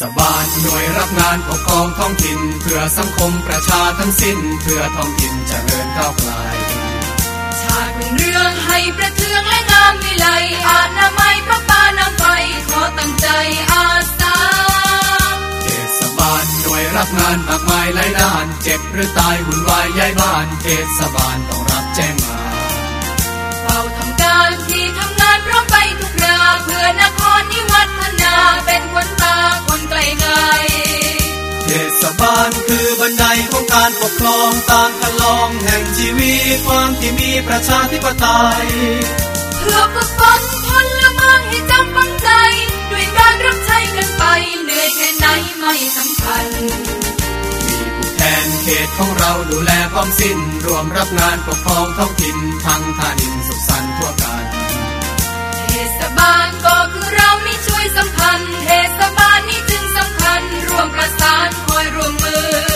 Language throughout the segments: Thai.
ศบาลหน่วยรับงานปกครองท้องถิ่น เพื่อสังคมประชาทั้งสิ้น เพื่อท้องถิ่นเจริญก้าวไกลชาติเป็นเรื่องให้ประเทืองและงามวิไลอาณาไม้พระปานำไปขอตั้งใจอาสาเทศบาลหน่วยรับงานมากมายหลายด้าน เจ็บหรือตายหุ่นวายย้ายบ้านเทศบาลต้องรับแจ้งมาเฝ้าทำการที่ทำงานพร้อมไปทุกราเพื่อนครนิวัฒนาเป็นคน ไกลไกลเทศบาลคือบันไดของการปกครองตามคันลองแห่งชีวิตความที่มีประชาธิปไตย เพื่อฝึกฝนพลเมืองให้จำปังใจ ด้วยการรับใช้กันไปเหนื่อยแค่ไหนไม่สำคัญมีผู้แทนเขตของเราดูแลพร้อมสิ้น รวมรับงานปกครองท้องถิ่นทั้งท่านินสุขสันต์ทั่วกันเทศบาลก็คือเรานี่ช่วยสัมพันธ์ ประสานคอยรวมมือ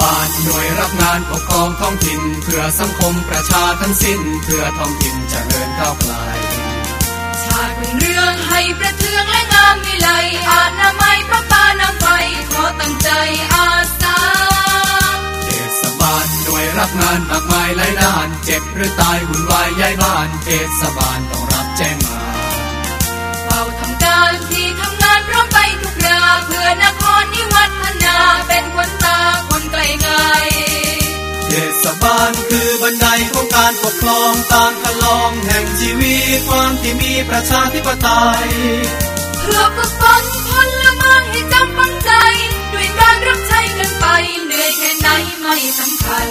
บาลหน่วยรับงานปกครองท้องถิ่นเพื่อสังคมประชาทั้งสิ้นเพื่อท้องถิ่นเจริญก้าวไกลชาติเรื่องให้ประเทืองและงามวิไลอาณาไม้พระปานำไปขอตั้งใจอาสาเทศบาลหน่วยรับงานมากมายหลายด้าน เจ็บหรือตายหุ่นวายย้ายบ้านเทศบาลต้องรับแจ้งมาเฝ้าทำการที่ทำงานพร้อมไปทุกราเพื่อนครนิวัฒนาเป็นคน ไกลไกลเทศบาลคือบันไดของการปกครองตามคันลองแห่งชีวิตความที่มีประชาธิปไตยเพื่อฝึกฝนพลเมืองให้จำปังใจ ด้วยการรับใช้กันไปเหนื่อยแค่ไหนไม่สำคัญ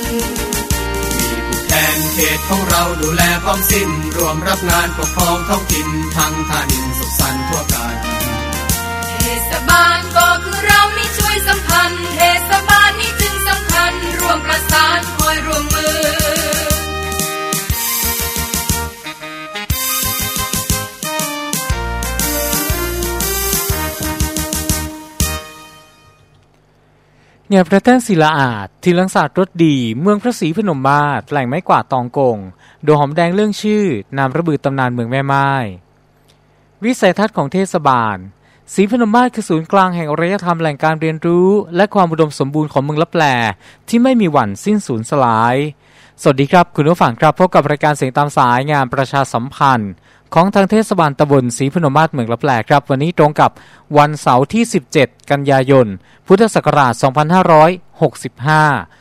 มีผู้แทนเขตของเราดูแลพร้อมสิ้น รวมรับงานปกครองท้องถิ่นทั้งท่านินสุขสันต์ทั่วกัน เทศบาลก็คือเรานี่ช่วยสัมพันธ์ ยรวมมือเนี่ยพระแท่นศิลาอาจทีลังศาสตร์รถดี เมืองพระศรีพนมมาศแหล่งไม้กวาดตองกง โดหอมแดงเรื่องชื่อนามระบือตำนานเมืองแม่ไม้วิสัยทัศน์ของเทศบาล ศรีพนมมาศคือศูนย์กลางแห่งอารยธรรมแหล่งการเรียนรู้ และความอุดมสมบูรณ์ของเมืองลับแลที่ไม่มีวันสิ้นสูญสลาย สวัสดีครับ คุณผู้ฟังครับพบกับรายการเสียงตามสายงานประชาสัมพันธ์ ของทางเทศบาลตำบลศรีพนมมาศเมืองลับแลครับ วันนี้ตรงกับวันเสาร์ที่ 17 กันยายน พุทธศักราช 2565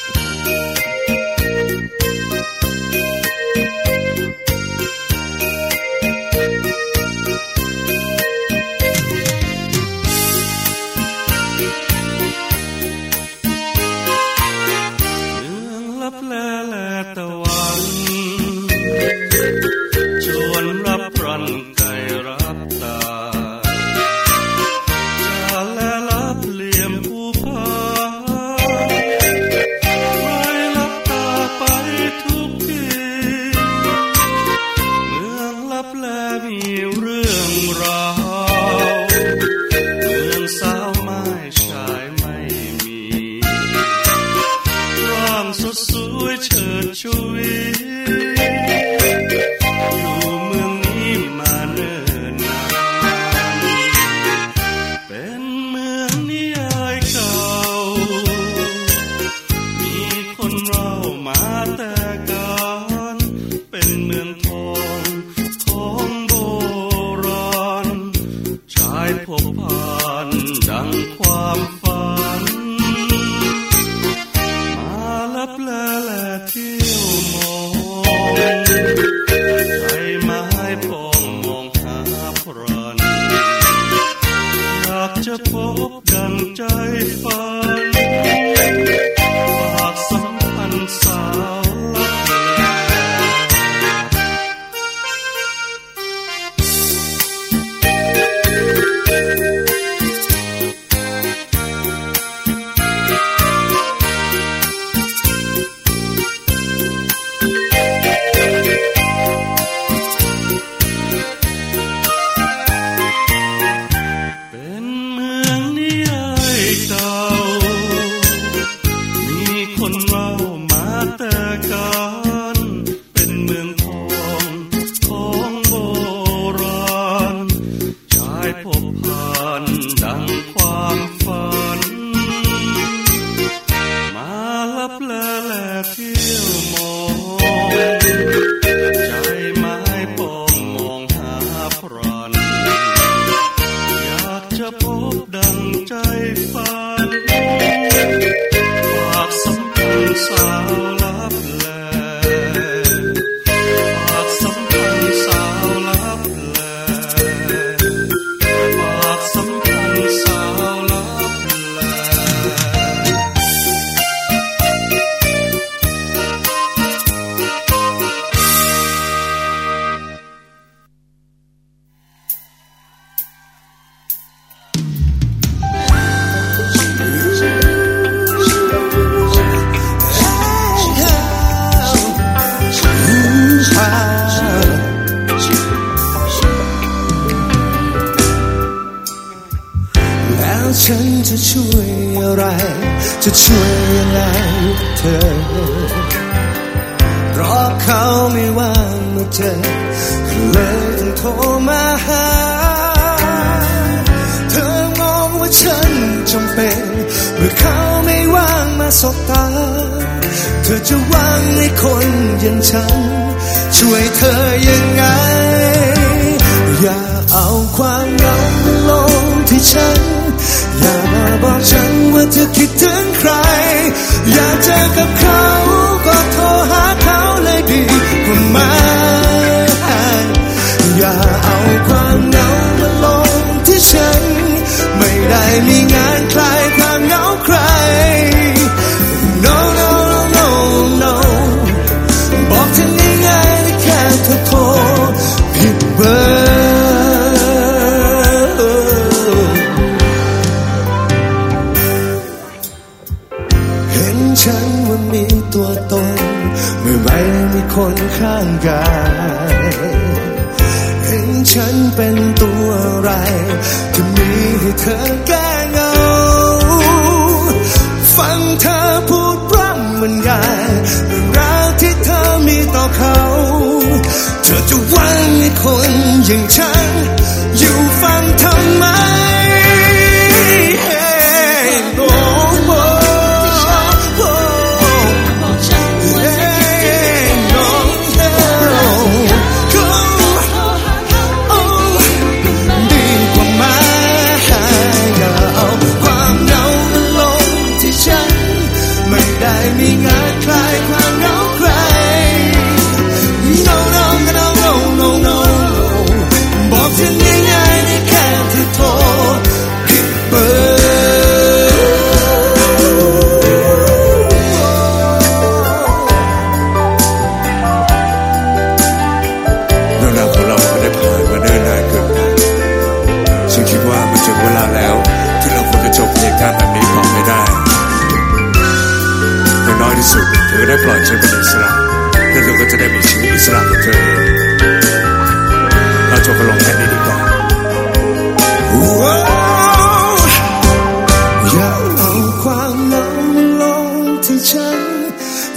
ที่ฉัน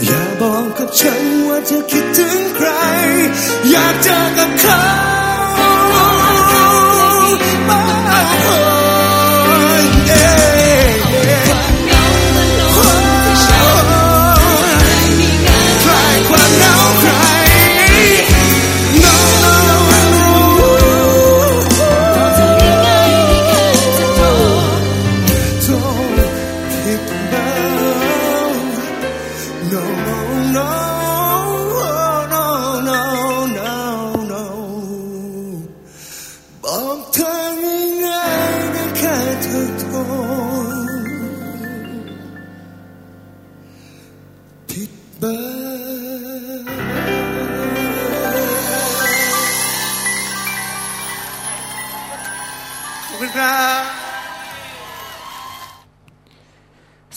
อย่าบอกกับฉันว่าเธอคิดถึงใคร อยากเจอกับเขา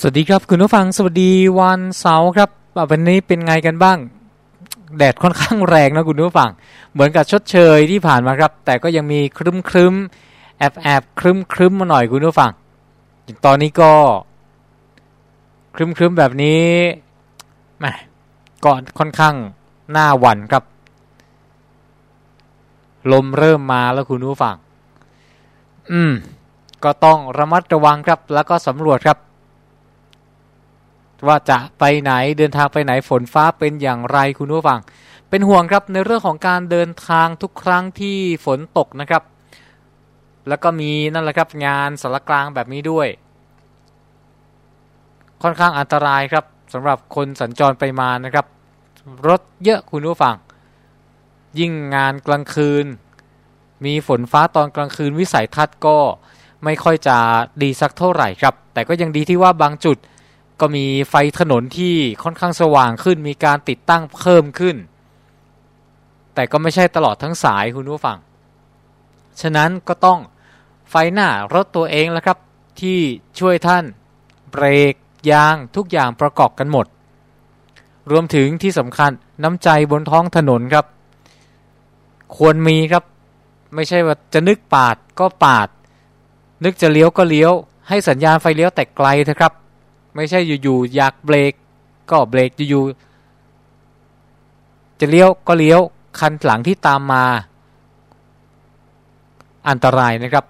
วัสดีครับคุณผู้ฟังสวัสดีวันเสาร์ครับวันนี้เป็นไงกันบ้าง แดดค่อนข้างแรงนะคุณผู้ฟัง เหมือนกับชดเชยที่ผ่านมาครับ แต่ก็ยังมีครึ้มครึ้มแอบแอบครึ้มครึ้มมาหน่อยคุณผู้ฟัง ตอนนี้ก็ครึ้มครึ้มแบบนี้แหมก่อนค่อนข้างหน้าหวันครับ ลมเริ่มมาแล้วคุณผู้ฟัง อืม ก็ต้องระมัดระวังครับ แล้วก็สำรวจครับ ว่าจะไปไหนเดินทางไปไหนฝนฟ้าเป็นอย่างไรคุณผู้ฟัง เป็นห่วงครับในเรื่องของการเดินทางทุกครั้งที่ฝนตกนะครับ แล้วก็มีนั่นแหละครับงานสารกลางแบบนี้ด้วย ค่อนข้างอันตรายครับสำหรับคนสัญจรไปมานะครับ รถเยอะคุณผู้ฟัง ยิ่งงานกลางคืน มีฝนฟ้าตอนกลางคืนวิสัยทัศน์ก็ไม่ค่อยจะดีสักเท่าไหร่ครับ แต่ก็ยังดีที่ว่าบางจุด ก็มีไฟถนนที่ค่อนข้างสว่างขึ้น มีการติดตั้งเพิ่มขึ้น แต่ก็ไม่ใช่ตลอดทั้งสายคุณผู้ฟัง ฉะนั้นก็ต้องไฟหน้ารถตัวเองแล้วครับ ที่ช่วยท่าน เบรกยางทุกอย่างประกอบกันหมด รวมถึงที่สำคัญน้ำใจบนท้องถนนครับ ควรมีครับ ไม่ใช่ว่าจะนึกปาดก็ปาด นึกจะเลี้ยวก็เลี้ยว ให้สัญญาณไฟเลี้ยวแต่ไกลเถอะครับ ไม่ใช่อยู่ๆอยากเบรกก็เบรกอยู่ๆจะเลี้ยวก็เลี้ยวคันหลังที่ตามมา อันตรายนะครับ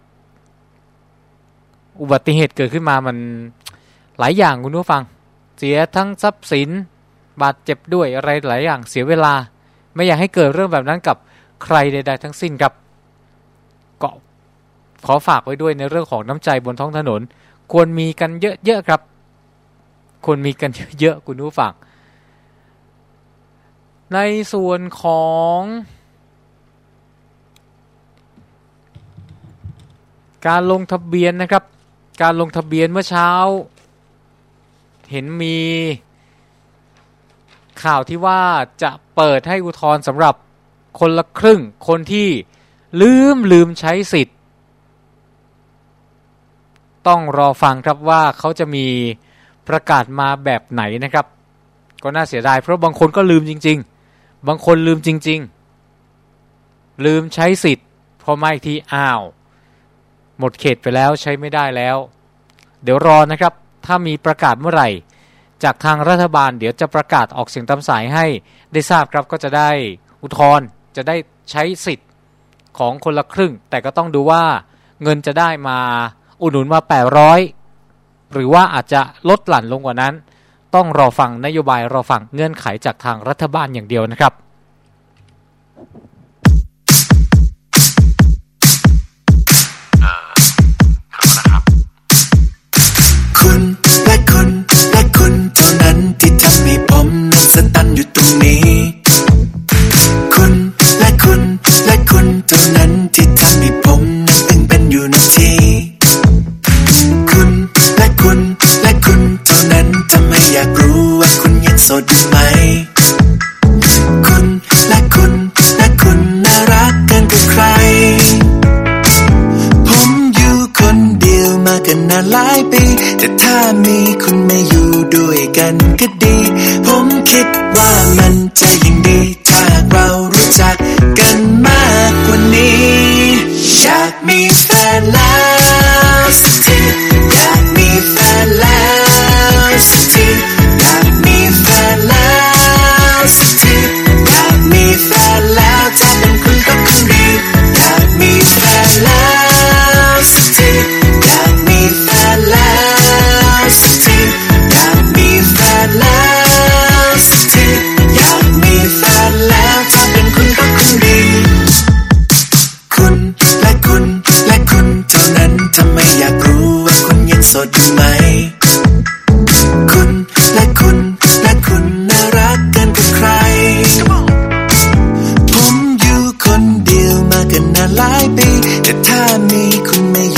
อุบัติเหตุเกิดขึ้นมามันหลายอย่างคุณผู้ฟัง เสียทั้งทรัพย์สินบาดเจ็บด้วยอะไรหลายอย่างเสียเวลา ไม่อยากให้เกิดเรื่องแบบนั้นกับใครใด ๆ ทั้งสิ้นครับก็ขอฝากไว้ด้วยในเรื่องของน้ำใจบนท้องถนน ควรมีกันเยอะๆครับ ควรมีกันเยอะๆคุณผู้ฟังในส่วนของการลงทะเบียนนะครับ การลงทะเบียนเมื่อเช้า เห็นมีข่าวที่ว่าจะเปิดให้อุทธรณ์สำหรับคนละครึ่ง คนที่ลืมลืมใช้สิทธิ์ ต้องรอฟังครับว่าเขาจะมี ประกาศมาแบบไหนนะครับ ก็น่าเสียดายเพราะบางคนก็ลืมจริง ๆ บางคนลืมจริง ๆ ลืมใช้สิทธิ์ พอมาอีกทีอ้าว หมดเขตไปแล้วใช้ไม่ได้แล้ว เดี๋ยวรอนะครับ ถ้ามีประกาศเมื่อไหร่ จากทางรัฐบาลเดี๋ยวจะประกาศออกเสียงตามสายให้ได้ทราบครับก็จะได้อุทธรณ์จะได้ใช้สิทธิ์ของคนละครึ่ง แต่ก็ต้องดูว่าเงินจะได้มาอุดหนุนมา 800 หรือว่าอาจจะลดหลั่นลงกว่านั้น ต้องรอฟังนโยบายรอฟังเงื่อนไขจากทางรัฐบาลอย่างเดียวนะครับ ไหม คุณและคุณและคุณน่ารักเกินกว่าใคร ผมอยู่คนเดียวมากันนานหลายปี แต่ถ้ามีคุณมาอยู่ด้วยกันก็ดี ผมคิดว่ามันจะยิ่งดี ถ้าเรารู้จักกันมากกว่านี้ อยากมีแฟนแล้ว me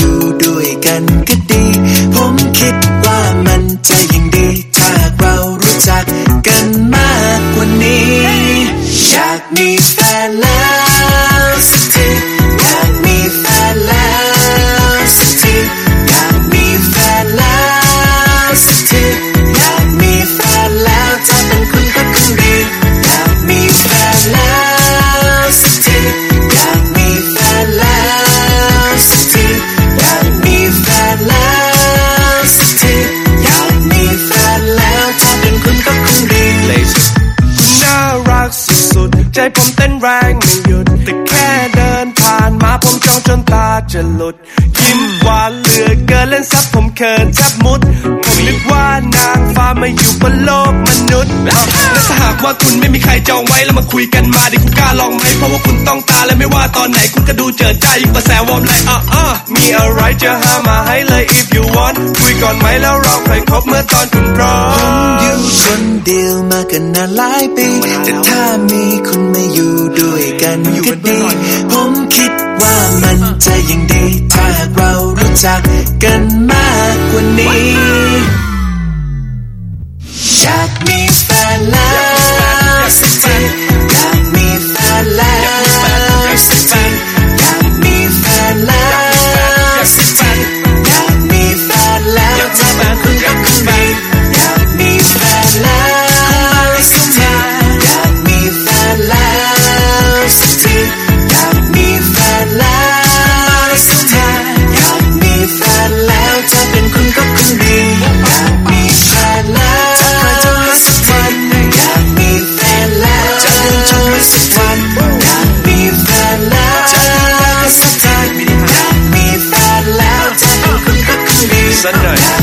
ผมเต้นแรงไม่หยุด แต่แค่เดินผ่านมาผมจ้องจนตาจะหลุด ยิ้มหวานเหลือเกินเล่นซับผมเขินแทบมุด มาอยู่บนโลกมนุษย์และถ้าหากว่าคุณไม่มีใครจองไว้แล้วมาคุยกันมาดิคุณกล้าลองไหมเพราะว่าคุณต้องตาและไม่ว่าตอนไหนคุณก็ดูเจอใจยิ่งกว่าแสวอมเลยอะอะมีอะไรจะหามาให้เลย if you want คุยก่อนไหมแล้วเราค่อยคบเมื่อตอนคุณพร้อมผมอยู่คนเดียวมากันนานหลายปีแต่ถ้ามีคุณมาอยู่ด้วยกันก็ดีผมคิดว่ามันจะยังดี ถ้าเรารู้จักกันมากกว่านี้ Jack means the last. the night.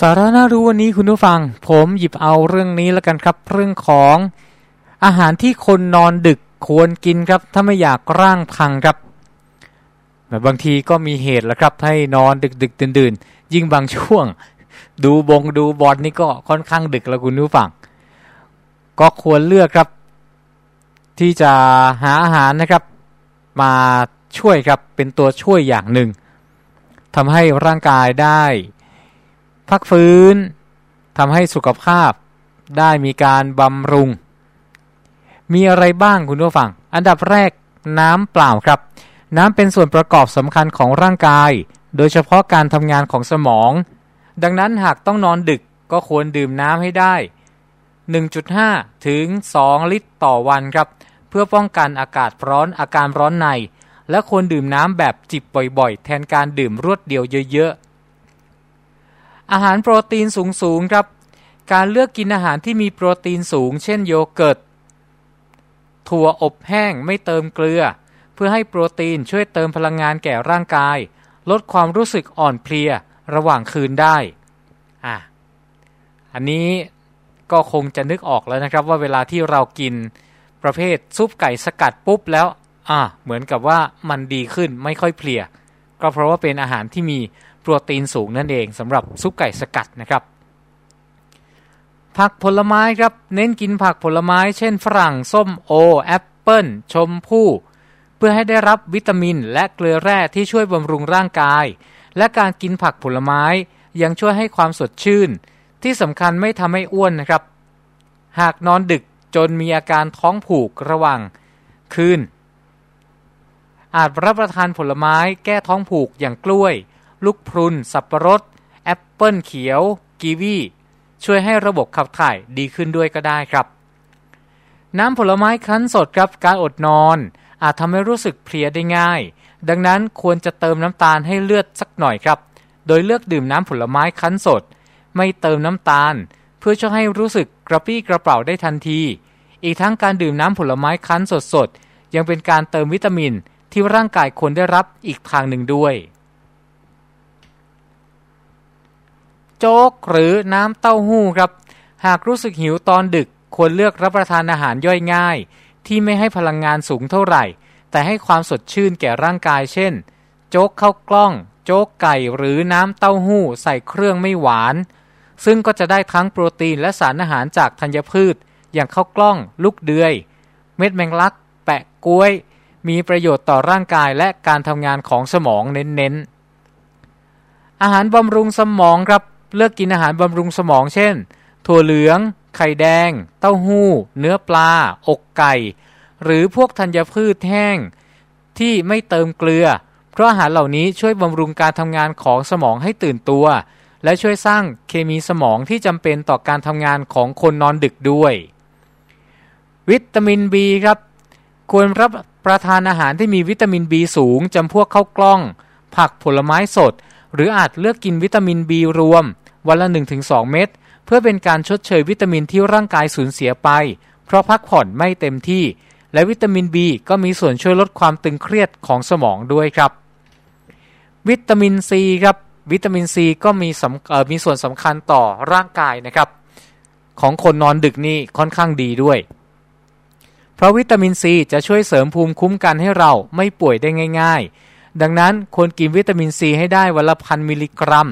สาระน่ารู้วันนี้คุณผู้ฟัง ผมหยิบเอาเรื่องนี้แล้วกันครับ เรื่องของอาหารที่คนนอนดึกควรกินครับ ถ้าไม่อยากร่างพังครับแต่บางทีก็มีเหตุแล้วครับ ให้นอนดึกดึกดื่นดื่นยิ่งบางช่วง ดูบงดูบอลนี่ก็ค่อนข้างดึกแล้วคุณผู้ฟัง ก็ควรเลือกครับ ที่จะหาอาหารนะครับ มาช่วยครับเป็นตัวช่วยอย่างหนึ่งทำให้ร่างกายได้ พักฟื้นทำให้สุขภาพได้มีการบำรุง มีอะไรบ้างคุณผู้ฟัง อันดับแรกน้ำเปล่าครับ น้ำเป็นส่วนประกอบสำคัญของร่างกาย โดยเฉพาะการทำงานของสมอง ดังนั้นหากต้องนอนดึกก็ควรดื่มน้ำให้ได้ 1.5 ถึง 2 ลิตรต่อวันครับ เพื่อป้องกันอากาศร้อนอาการร้อนใน และควรดื่มน้ำแบบจิบบ่อยๆ แทนการดื่มรวดเดียวเยอะๆ อาหารโปรตีนสูงๆครับ การเลือกกินอาหารที่มีโปรตีนสูง เช่นโยเกิร์ตถั่วอบแห้งไม่เติมเกลือ เพื่อให้โปรตีนช่วยเติมพลังงานแก่ร่างกาย ลดความรู้สึกอ่อนเพลียระหว่างคืนได้อะอันนี้ก็คงจะนึกออกแล้วนะครับ ว่าเวลาที่เรากินประเภทซุปไก่สกัดปุ๊บแล้วอะเหมือนกับว่ามันดีขึ้นไม่ค่อยเพลีย ก็เพราะว่าเป็นอาหารที่มี โปรตีนสูงนั่นเองสำหรับซุปไก่สกัดนะครับ ผักผลไม้ครับเน้นกินผักผลไม้ เช่นฝรั่งส้มโอแอปเปิลชมพู่เพื่อให้ได้รับวิตามินและเกลือแร่ที่ช่วยบำรุงร่างกาย และการกินผักผลไม้ยังช่วยให้ความสดชื่น ที่สำคัญไม่ทำให้อ้วนนะครับ หากนอนดึกจนมีอาการท้องผูกระหว่างคืนอาจรับประทานผลไม้แก้ท้องผูกอย่างกล้วย ลูกพรุน สับประรด แอปเปิลเขียว กีวีช่วยให้ระบบขับถ่ายดีขึ้นด้วยก็ได้ครับ น้ำผลไม้คั้นสดครับการอดนอน อาจทำให้รู้สึกเพลียได้ง่าย ดังนั้นควรจะเติมน้ำตาลให้เลือดสักหน่อยครับ โดยเลือกดื่มน้ำผลไม้คั้นสด ไม่เติมน้ำตาล เพื่อช่วยให้รู้สึกกระปี้กระเป๋าได้ทันที อีกทั้งการดื่มน้ำผลไม้คั้นสดๆยังเป็นการเติมวิตามินที่ร่างกายควรได้รับอีกทางหนึ่งด้วย โจ๊กหรือน้ำเต้าหู้ครับ หากรู้สึกหิวตอนดึกควรเลือกรับประทานอาหารย่อยง่าย ที่ไม่ให้พลังงานสูงเท่าไหร่ แต่ให้ความสดชื่นแก่ร่างกาย เช่น โจ๊กข้าวกล้อง โจ๊กไก่หรือน้ำเต้าหู้ใส่เครื่องไม่หวาน ซึ่งก็จะได้ทั้งโปรตีนและสารอาหารจากธัญพืช อย่างข้าวกล้อง ลูกเดือย เม็ดแมงลัก แปะกล้วย มีประโยชน์ต่อร่างกายและการทำงานของสมองเน้นๆอาหารบำรุงสมองครับ เลือกกินอาหารบำรุงสมองเช่น ถั่วเหลือง ไข่แดง เต้าหู้ เนื้อปลา อกไก่ หรือพวกธัญพืชแห้ง ที่ไม่เติมเกลือ เพราะอาหารเหล่านี้ช่วยบำรุงการทำงานของสมองให้ตื่นตัว และช่วยสร้างเคมีสมองที่จำเป็นต่อการทำงานของคนนอนดึกด้วย วิตามิน B ครับ ควรรับประทานอาหารที่มีวิตามิน B สูงจำพวกข้าวกล้อง ผักผลไม้สด หรืออาจเลือกกินวิตามิน B รวม วันละ 1-2 เม็ดเพื่อเป็นการชดเชยวิตามินที่ร่างกายสูญเสียไป เพราะพักผ่อนไม่เต็มที่ และวิตามิน B ก็มีส่วนช่วยลดความตึงเครียดของสมองด้วยครับ วิตามิน C ครับวิตามิน C ก็มีมีส่วนสำคัญต่อร่างกายนะครับ ของคนนอนดึกนี่ค่อนข้างดีด้วย เพราะวิตามิน C จะช่วยเสริมภูมิคุ้มกันให้เราไม่ป่วยได้ง่าย ๆ ดังนั้นควรกินวิตามิน C ให้ได้วันละพันมิลลิกรัม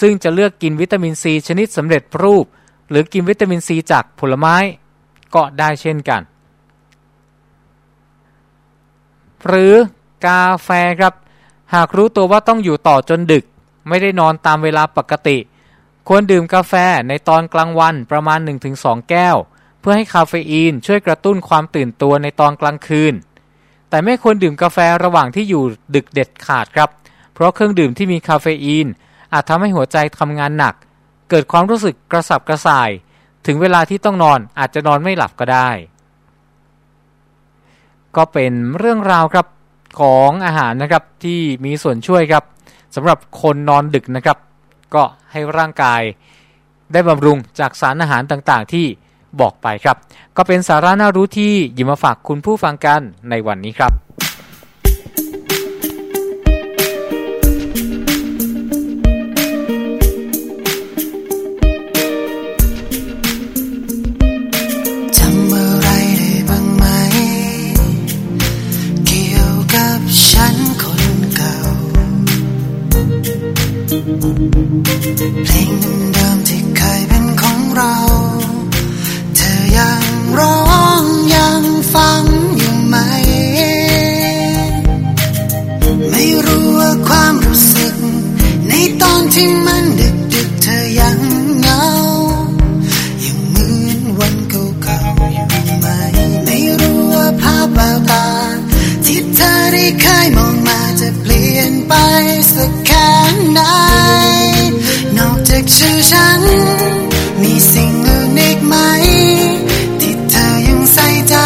ซึ่งจะเลือกกินวิตามิน C ชนิดสำเร็จรูป หรือกินวิตามิน C จากผลไม้ก็ได้เช่นกัน หรือกาแฟครับ หากรู้ตัวว่าต้องอยู่ต่อจนดึก ไม่ได้นอนตามเวลาปกติ ควรดื่มกาแฟในตอนกลางวันประมาณ 1-2 แก้ว เพื่อให้คาเฟอีนช่วยกระตุ้นความตื่นตัวในตอนกลางคืน แต่ไม่ควรดื่มกาแฟระหว่างที่อยู่ดึกเด็ดขาดครับ เพราะเครื่องดื่มที่มีคาเฟอีน อาจทำให้หัวใจทำงานหนัก เกิดความรู้สึกกระสับกระส่าย ถึงเวลาที่ต้องนอนอาจจะนอนไม่หลับก็ได้ ก็เป็นเรื่องราวครับของอาหารนะครับที่มีส่วนช่วยครับสำหรับคนนอนดึกนะครับ ก็ให้ร่างกายได้บำรุงจากสารอาหารต่างๆ ที่บอกไปครับ ก็เป็นสาระน่ารู้ที่หยิบมาฝากคุณผู้ฟังกันในวันนี้ครับ เพลงเดิมที่เคยเป็นของเรา เธอยังร้องยังฟังอยู่ไหม ไม่รู้ว่าความรู้สึก ในตอนที่มันดึกดึกเธอยังเงายังเหมือนวันเก่าๆอยู่ไหม ไม่รู้ว่าภาพแววตาที่เธอได้เคยมองมาจะเปลี่ยนไปสักางไหนนอกจากชื่อฉัน มีสิ่งอื่นอีกไหม ที่เธอยังใส่ใจ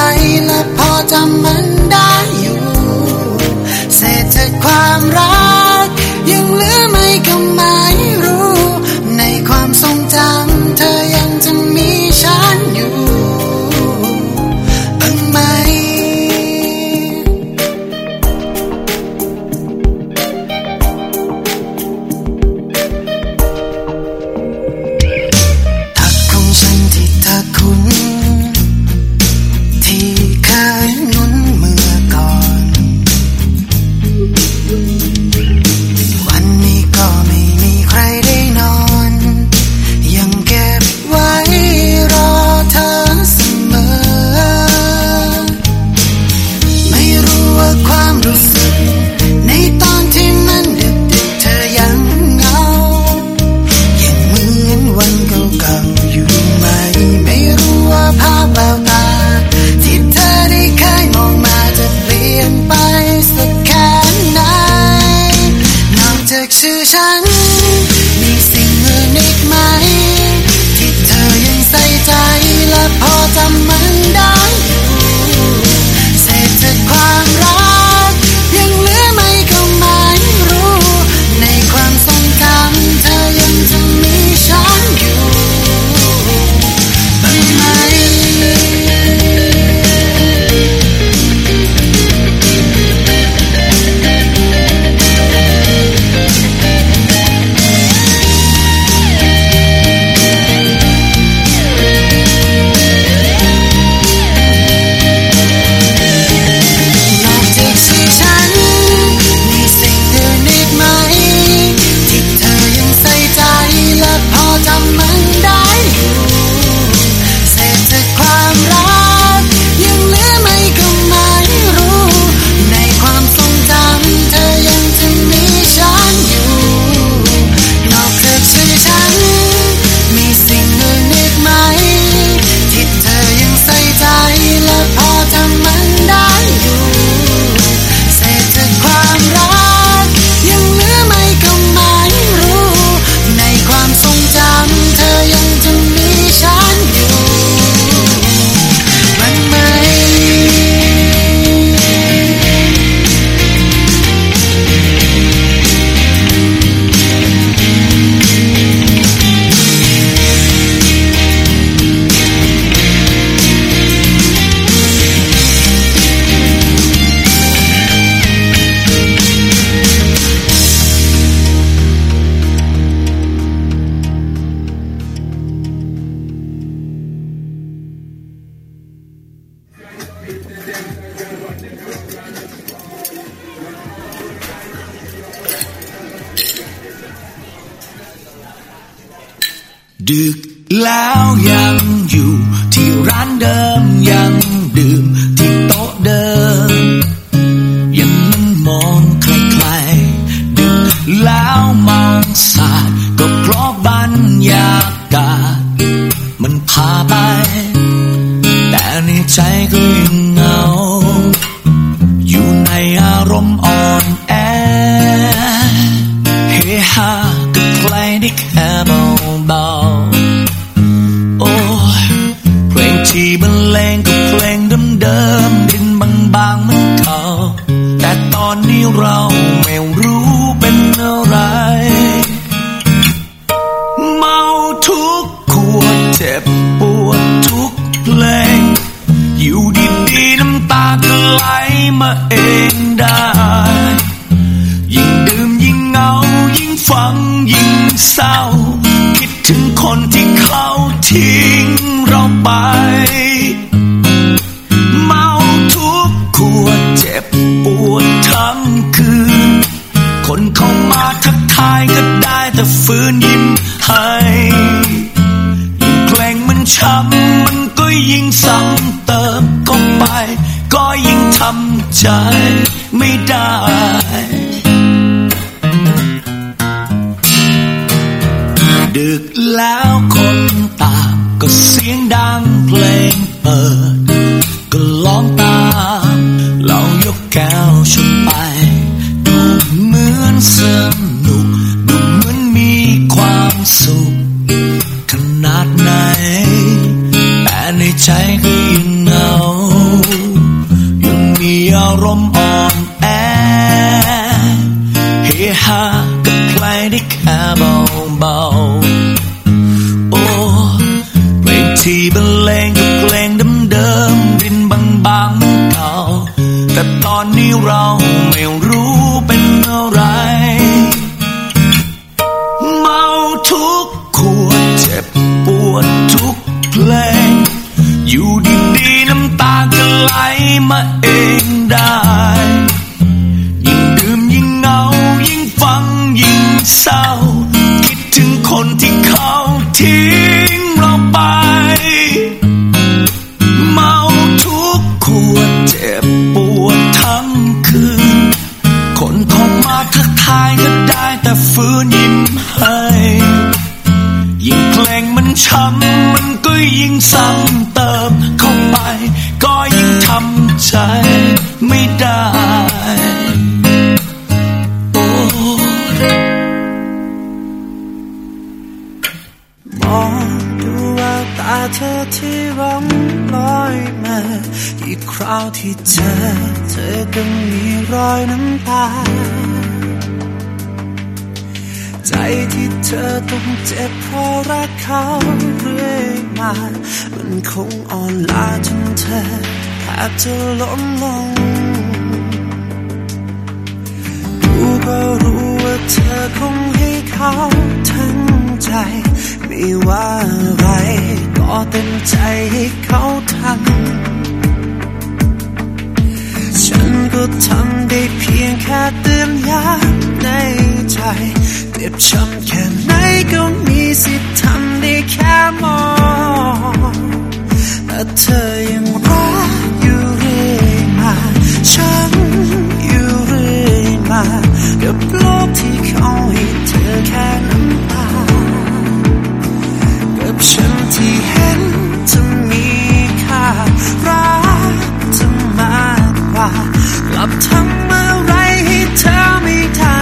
และพอจำมันได้ ไหลมาเองได้ ยิ่งดื่มยิ่งเงา ยิ่งฟังยิ่งเศร้า คิดถึงคนที่เขาทิ้ง เจ็บเพราะรักเขาเรื่อยมา มันคงอ่อนล้าจนเธอแทบจะล้มลงดูก็รู้ว่าเธอคงให้เขาทั้งใจ ไม่ว่าอะไร ก็เต็มใจให้เขาทำฉันก็ทำได้เพียงแค่เตือนยาใน เจ็บช้ำแค่ไหนก็มีสิทธิ์ทำได้แค่มองแต่เธอยังรักอยู่เรื่อยมาฉันอยู่เรื่อยมากับโลกที่เขาให้เธอแค่น้ำตากับฉันที่เห็นจะมีค่ารักจะมากกว่ากลับทำอไรให้เธอไม่ทัน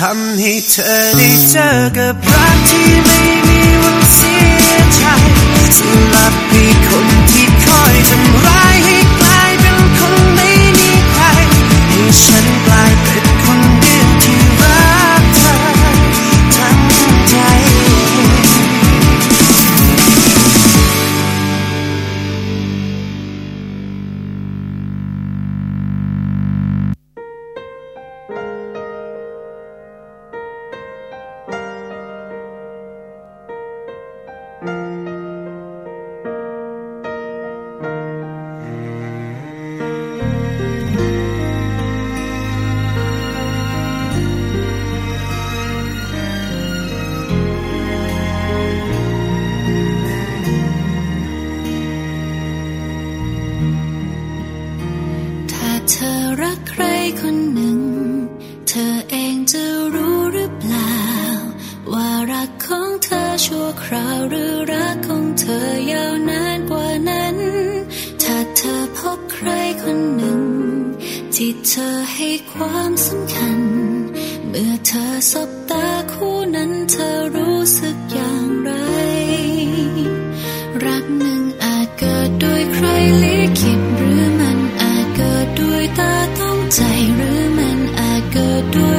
tam hi tali a pratim ใจหรือมันอาจเกิดด้วย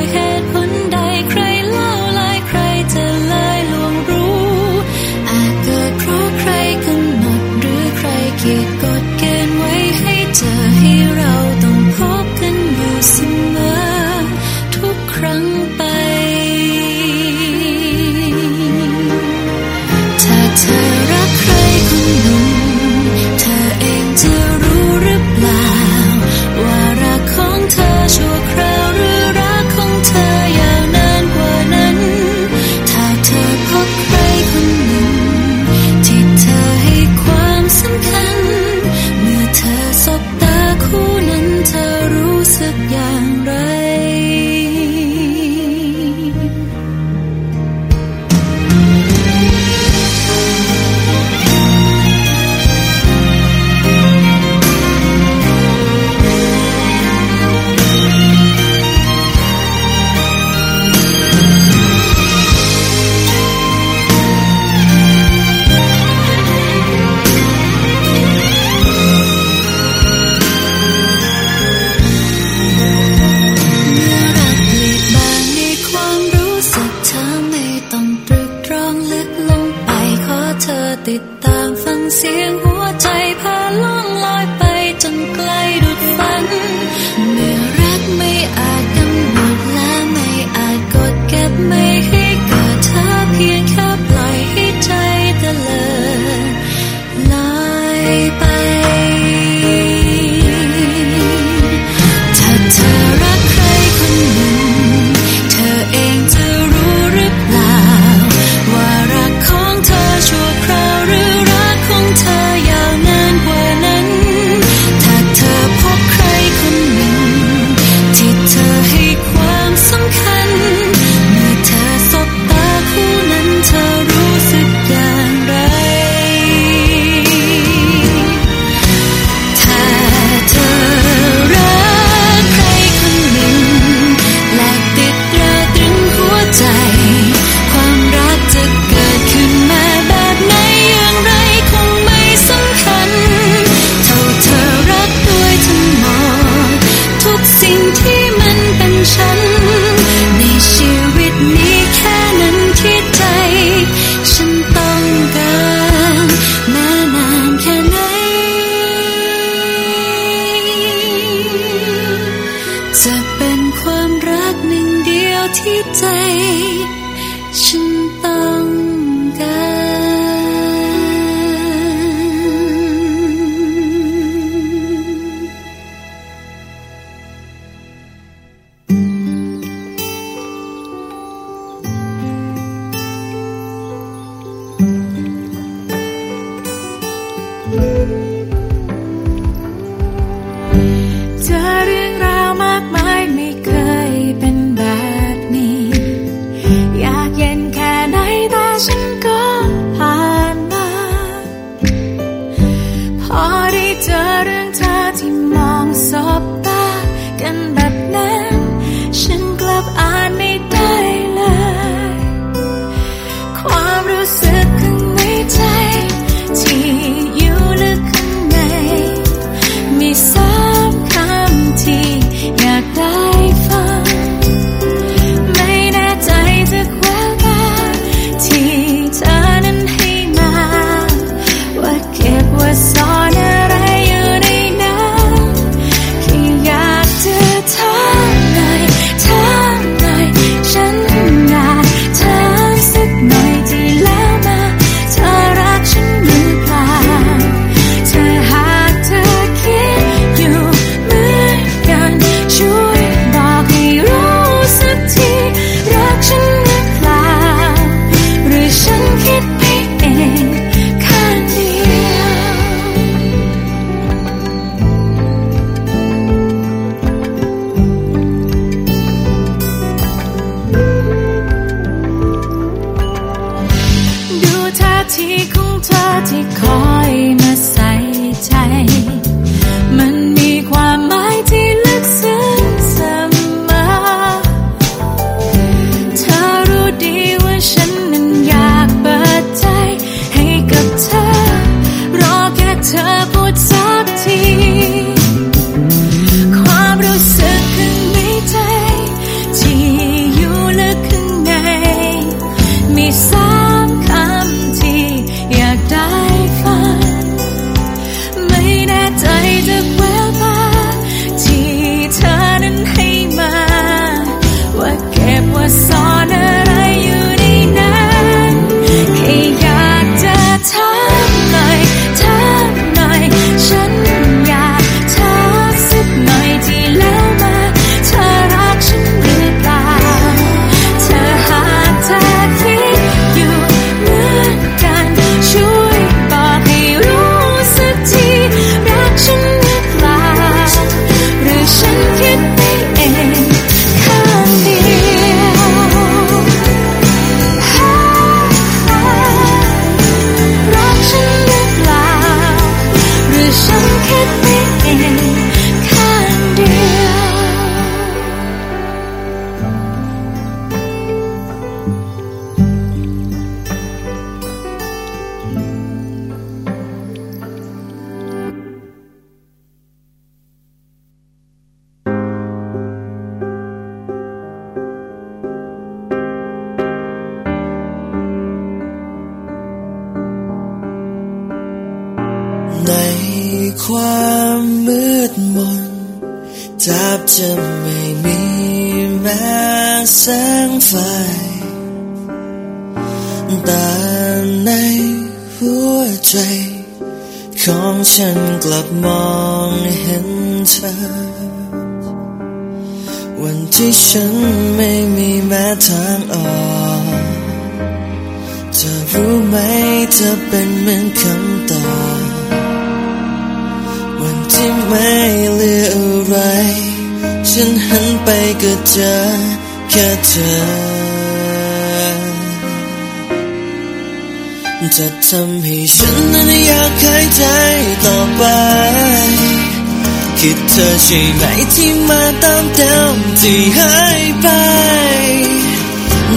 ช่ไหมที่มาตามเดิมที่หายไป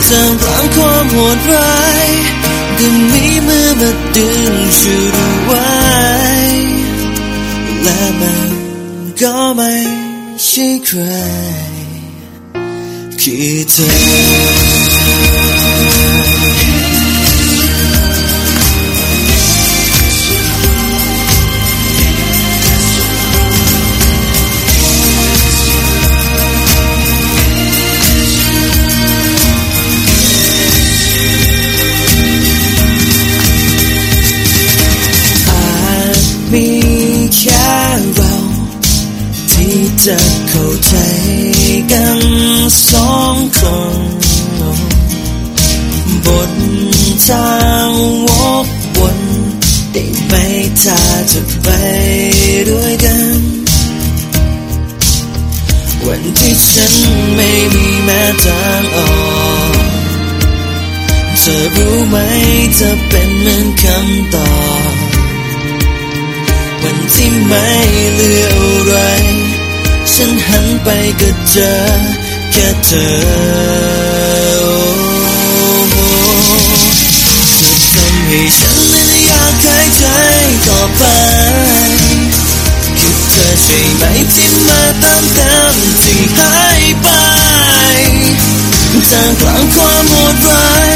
จามกลางความโหดร้ายดึงมีมือมาดึงชุดไว้และมันก็ไม่ใช่ใครคือเธอ จอแค่เธอเธอทำให้ฉันนั้นอยากหายใจต่อไปคือเธอใช่ไหมที่มาตามตามที่หายไปท่ามกลางความโหดร้าย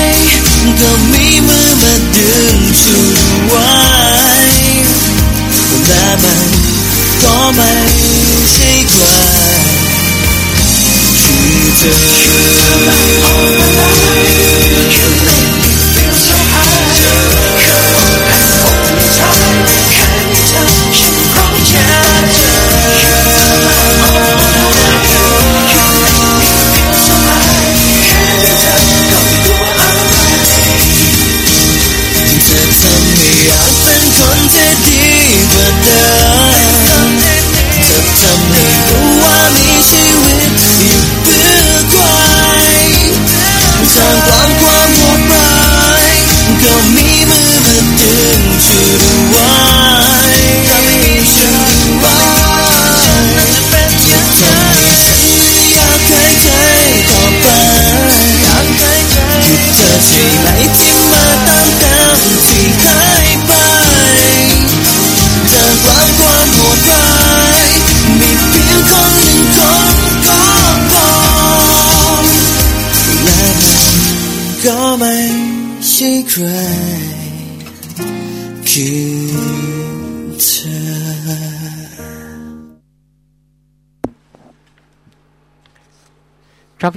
ก็มีมือมาดึงชุดไว้และมันก็ไม่ คือ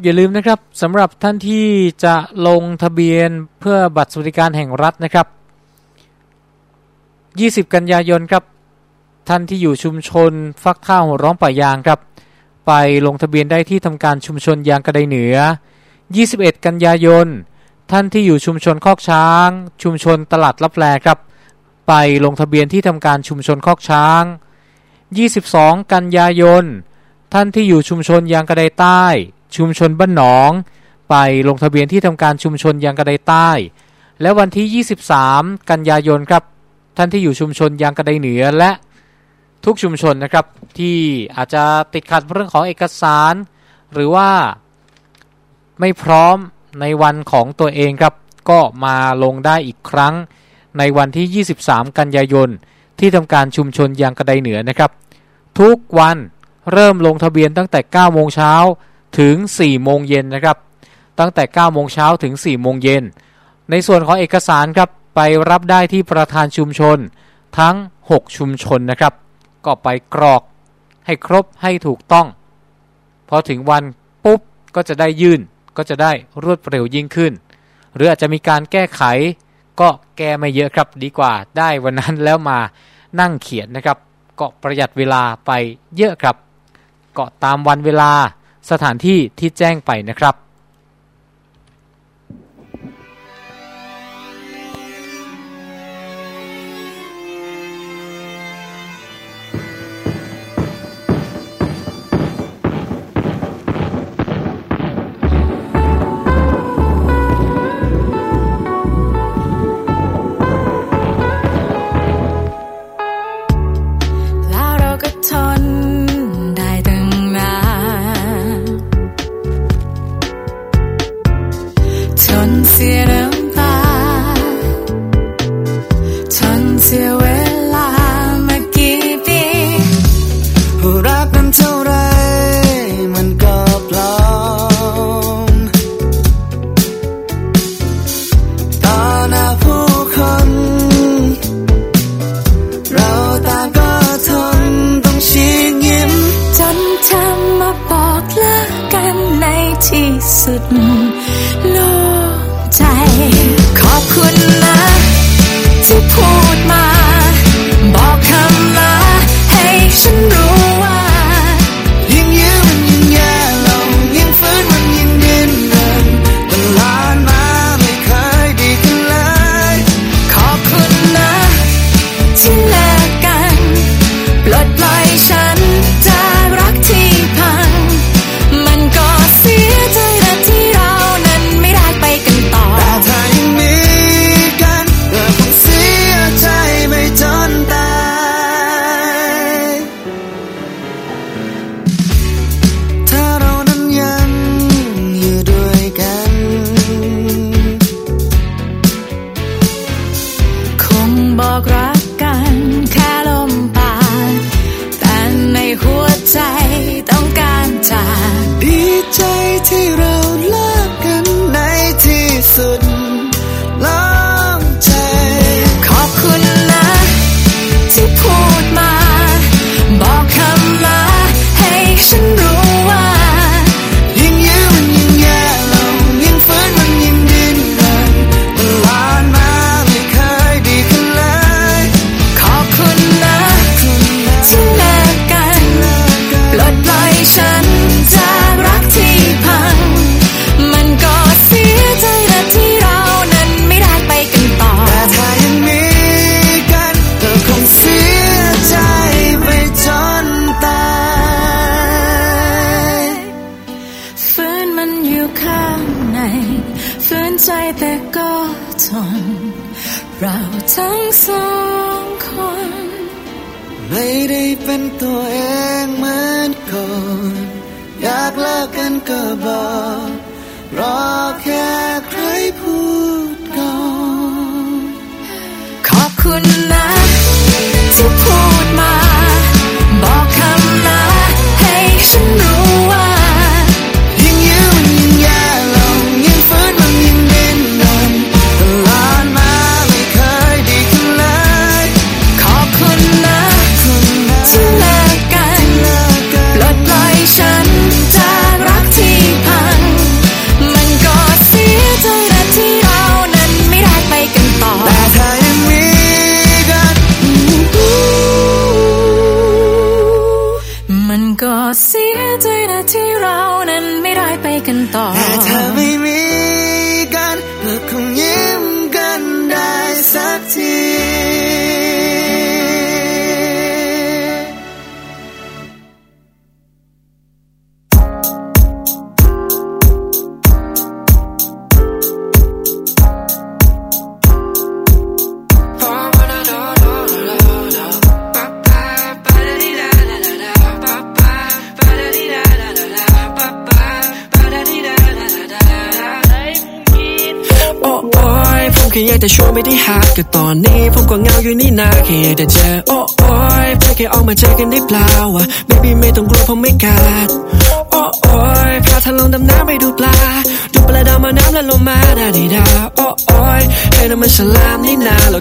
อย่าลืมนะครับสำหรับท่านที่จะลงทะเบียนเพื่อบัตรสวัสดิการแห่งรัฐนะครับ 20 กันยายนครับ ท่านที่อยู่ชุมชนฟักข้าวหัวร้องป่ายางครับ ไปลงทะเบียนได้ที่ทำการชุมชนยางกระไดเหนือ 21 กันยายน ท่านที่อยู่ชุมชนคอกช้าง ชุมชนตลาดลับแลครับ ไปลงทะเบียนที่ทำการชุมชนคอกช้าง 22 กันยายน ท่านที่อยู่ชุมชนยางกระไดใต้ ชุมชนบ้านหนอง ไปลงทะเบียนที่ทำการชุมชนยางกระไดใต้ และวันที่ 23 กันยายนครับท่านที่อยู่ชุมชนยางกระไดเหนือและทุกชุมชนนะครับที่อาจจะติดขัดเรื่องของเอกสาร หรือว่าไม่พร้อมในวันของตัวเองครับ ก็มาลงได้อีกครั้งในวันที่ 23 กันยายน ที่ทำการชุมชนยางกระไดเหนือนะครับ ทุกวันเริ่มลงทะเบียนตั้งแต่ 9 โมงเช้า ถึง4โมงเย็นนะครับ ตั้งแต่9โมงเช้าถึง4โมงเย็น ในส่วนของเอกสารครับไปรับได้ที่ประธานชุมชนทั้ง 6 ชุมชนนะครับ ก็ไปกรอกให้ครบให้ถูกต้อง พอถึงวันปุ๊บก็จะได้ยื่นก็จะได้รวดเร็วยิ่งขึ้น หรืออาจจะมีการแก้ไข ก็แก้ไม่เยอะครับดีกว่าได้วันนั้นแล้วมานั่งเขียนนะครับ ก็ประหยัดเวลาไปเยอะครับก็ตามวันเวลา สถานที่ที่แจ้งไปนะครับ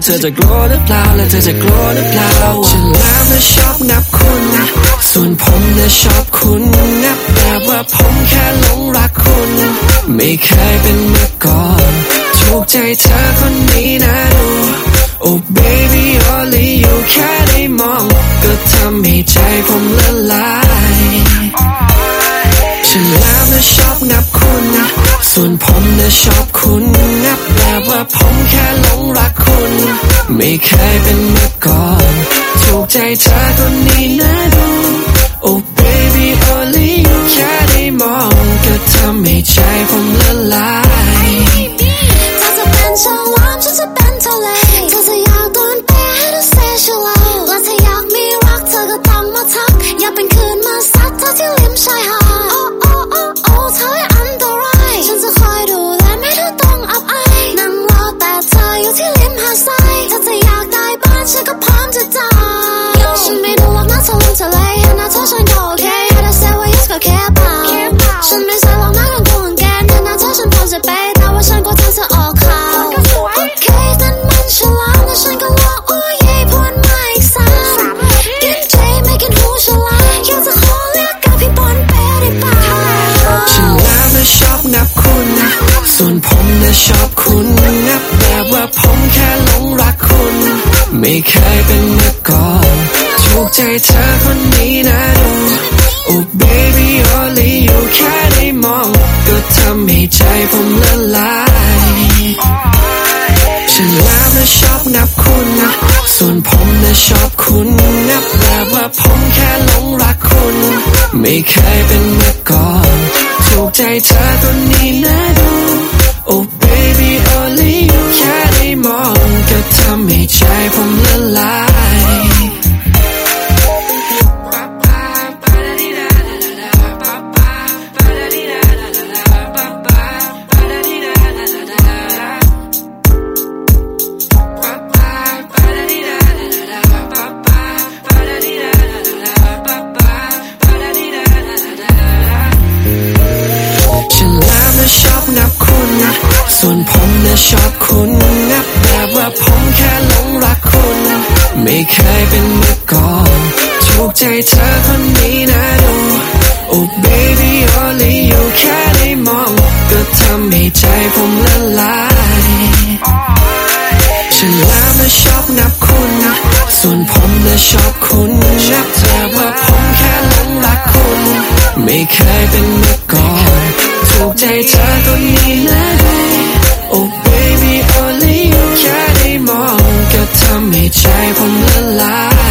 เธอจะกลัวหรือเปล่าแล้วเธอจะกลัวหรือเปล่าฉันแล้วนะชอบงับคุณส่วนผมเนี่ยชอบคุณงับแบบว่าผมแค่หลงรักคุณ ไม่เคยเป็นมาก่อนถูกใจเธอคนนี้นะดู Oh baby only you แค่ได้มอง ก็ทำให้ใจผมละลายฉันแล้วนะชอบงับ ส่วนผมน่ะชอบคุณนับแบบว่าผมแค่หลงรักคุณ ไม่เคยเป็นมาก่อน ถูกใจเธอคนนี้นะดู ว่าผมแค่หลงรักคุณ ไม่เคยเป็นมาก่อนถูกใจเธอคนนี้นะดู Oh baby only you แค่ได้มอง ก็ทำให้ใจผมละลายฉันละไม่ชอบนับคุณ ส่วนผมน่ะชอบคุณนับเธอว่าผมแค่หลงรักคุณ ไม่เคยเป็นมาก่อนถูกใจเธอคนนี้นะดู 彩虹的ค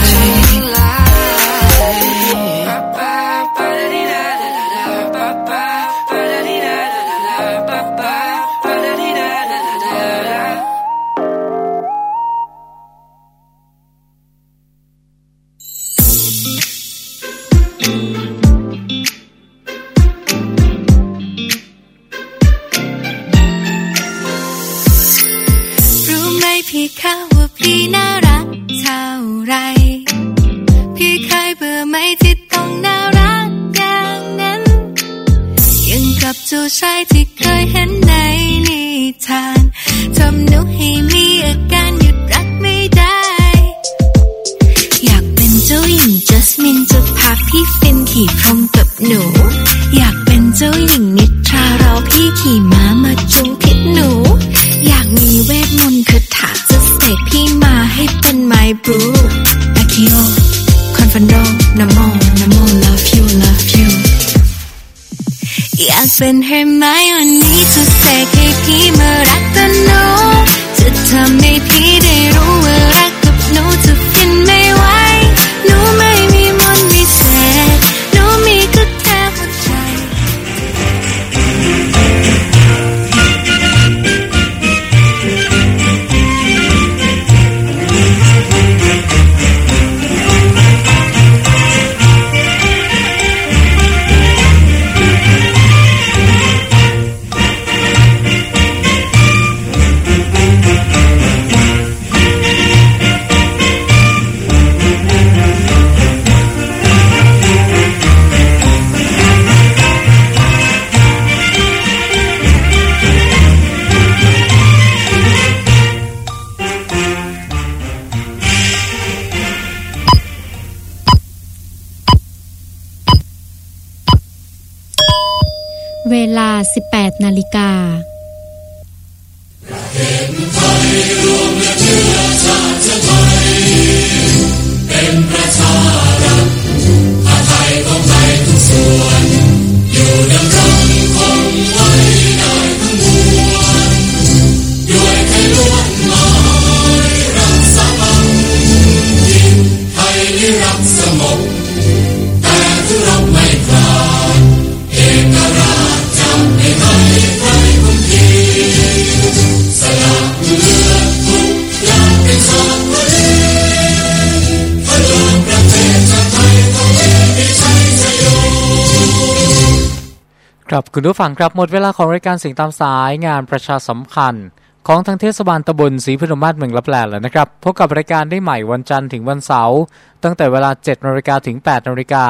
คุณผู้ฟังครับหมดเวลาของรายการสิ่งตามสายงานประชาสัมพันธ์ของทางเทศบาลตำบลศรีพนมมาศเมืองลับแลแล้วนะครับ พบกับรายการได้ใหม่วันจันทร์ถึงวันเสาร์ตั้งแต่เวลา 7นาฬิกาถึง 8นาฬิกา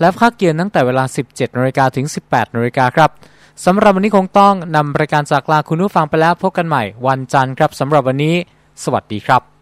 และภาคเกียนตั้งแต่เวลา 17นาฬิกาถึง 18นาฬิกาครับสำหรับวันนี้คงต้องนำรายการจากลาคุณผู้ฟังไปแล้วพบกันใหม่วันจันทร์ครับสำหรับวันนี้ สวัสดีครับ